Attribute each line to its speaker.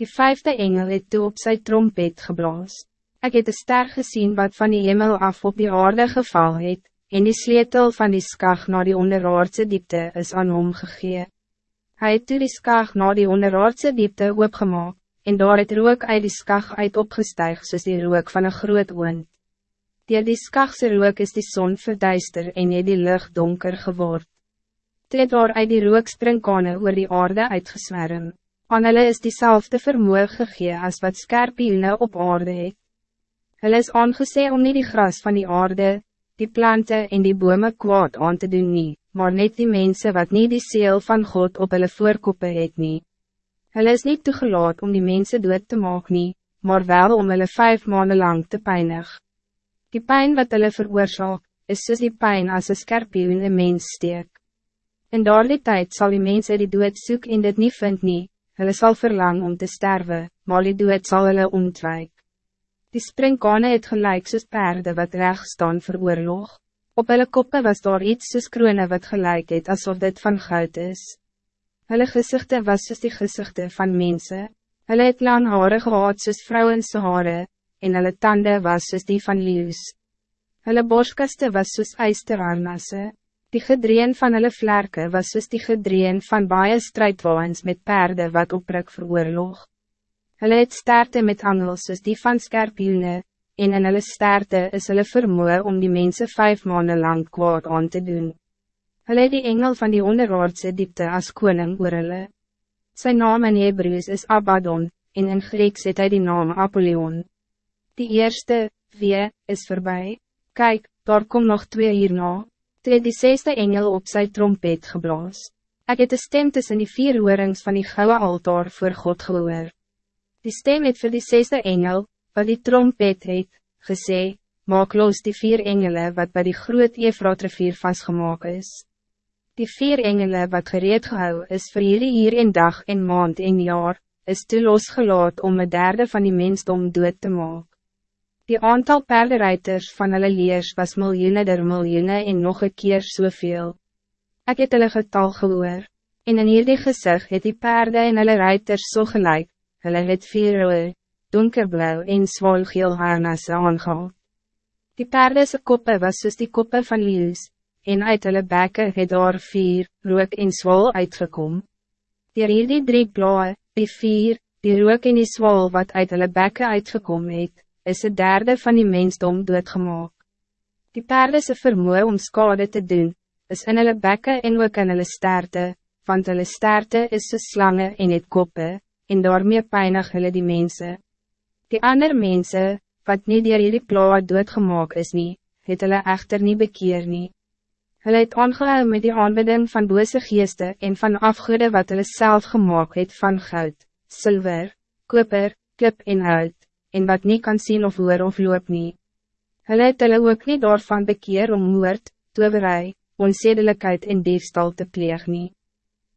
Speaker 1: Die vijfde engel het toe op sy trompet geblaas. Ik het een ster gezien wat van die hemel af op die aarde geval het, en die sleutel van die skag naar die onderaardse diepte is aan hom gegee. Hy het toe die skag naar die onderaardse diepte oopgemaak, en daar het rook uit die skag uit opgestuig soos die rook van een groot oond. Door die skagse rook is die zon verduister en het die lucht donker geword. Toe het daar uit die rook springkane oor die aarde uitgeswerm. Aan hulle is diezelfde vermoe gegee as wat skerpiene op aarde het. Hulle is aangesê om niet die gras van die aarde, die planten en die bome kwaad aan te doen nie, maar net die mensen wat niet die seel van God op hulle voorkoppe het nie. Hulle is niet toegelaat om die mensen dood te maak nie, maar wel om hulle vijf maanden lang te pijnig. Die pijn wat hulle veroorzaak, is soos die pijn als een skerpien een mens steek. In daardie tijd zal die mensen die dood soek en dit niet vind nie, hulle sal verlang om te sterven, maar die dood sal hulle ontwijk. Die springkane het gelijk soos perde wat recht staan vir oorlog. Op hulle koppe was daar iets soos krone wat gelijk het alsof dit van goud is. Hulle gezichten was soos die gezichten van mensen. Hulle het lang hare gehad soos vrouwense hare, en hulle tanden was soos die van leeuws. Hulle borstkaste was soos eisterarnasse. Die gedreen van hulle vlerke was soos die gedreen van baie strijdwaans met paarden wat opruk vir oorlog. Hulle het sterte met angels soos die van skerpiene, en in hulle sterte is hulle vermoe om die mensen vijf maanden lang kwaad aan te doen. Hulle het die engel van die onderaardse diepte as koning oor hulle. Sy naam in Hebrews is Abaddon, en in Grieks het hy die naam Apollyon. Die eerste, wie, is voorbij. Kijk, daar kom nog twee hierna. Toe het die zesde engel op zijn trompet geblaas. Ik het de stem tussen die vier hoorings van die gouden altaar voor God gehoor. Die stem het voor die zesde engel, wat die trompet het, gesê, maak los die vier engelen wat bij die groot Efraat vastgemaakt is. Die vier engelen wat gereed gehou is vir jullie hier in dag en maand en jaar, is toe losgelaat om een derde van die mensdom dood te maken. Die aantal perderuiters van hulle leers was miljoenen der miljoenen en nog een keer soveel. Ek het hulle getal gehoor, en in hierdie gezicht het die perde en hulle ruiters so gelijk, hulle het vier roe, donkerblauw en zwolgeel harnasse aangehaald. Die perdese koppe was soos die koppe van leeuws, en uit hulle bekke het daar vier, rook en zwol uitgekom. Dier hierdie drie blauwe, die vier, die rook en die zwol wat uit hulle bekke uitgekom het, is een derde van die mensdom doodgemaak. Die perdese vermoe om skade te doen, is in hulle bekke en ook in hulle sterte, want hulle sterte is so slange en het koppe, en daarmee pijnig hulle die mensen. Die ander mensen, wat niet dier hierdie plaat doodgemaak is nie, het hulle echter niet bekeer nie. Hulle het aangehou met die aanbidding van bose geeste en van afgoede wat hulle self gemaakt het van goud, zilver, koper, klip en hout en wat niet kan zien of hoor of loop nie. Hulle het hulle ook nie daarvan bekeer om moord, toverij, onzedelijkheid en diefstal te pleeg nie.